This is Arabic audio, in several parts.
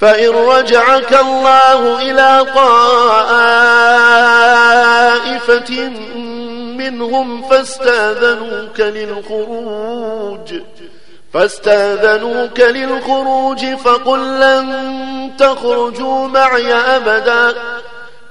فإن رجعك الله إلى طائفة منهم فاستأذنوك للخروج فاستأذنوك للخروج فقل لن تخرجوا معي أبدا.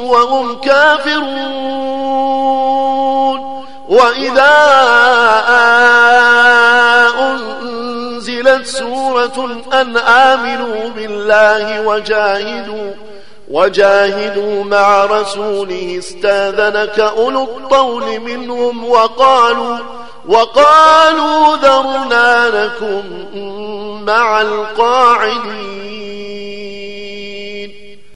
وهم كافرون. وإذا أنزلت سورة أن آمنوا بالله وجاهدوا وجاهدوا مع رسوله استاذنك أولو الطول منهم وقالوا وقالوا ذرنا لكم مع القاعدين.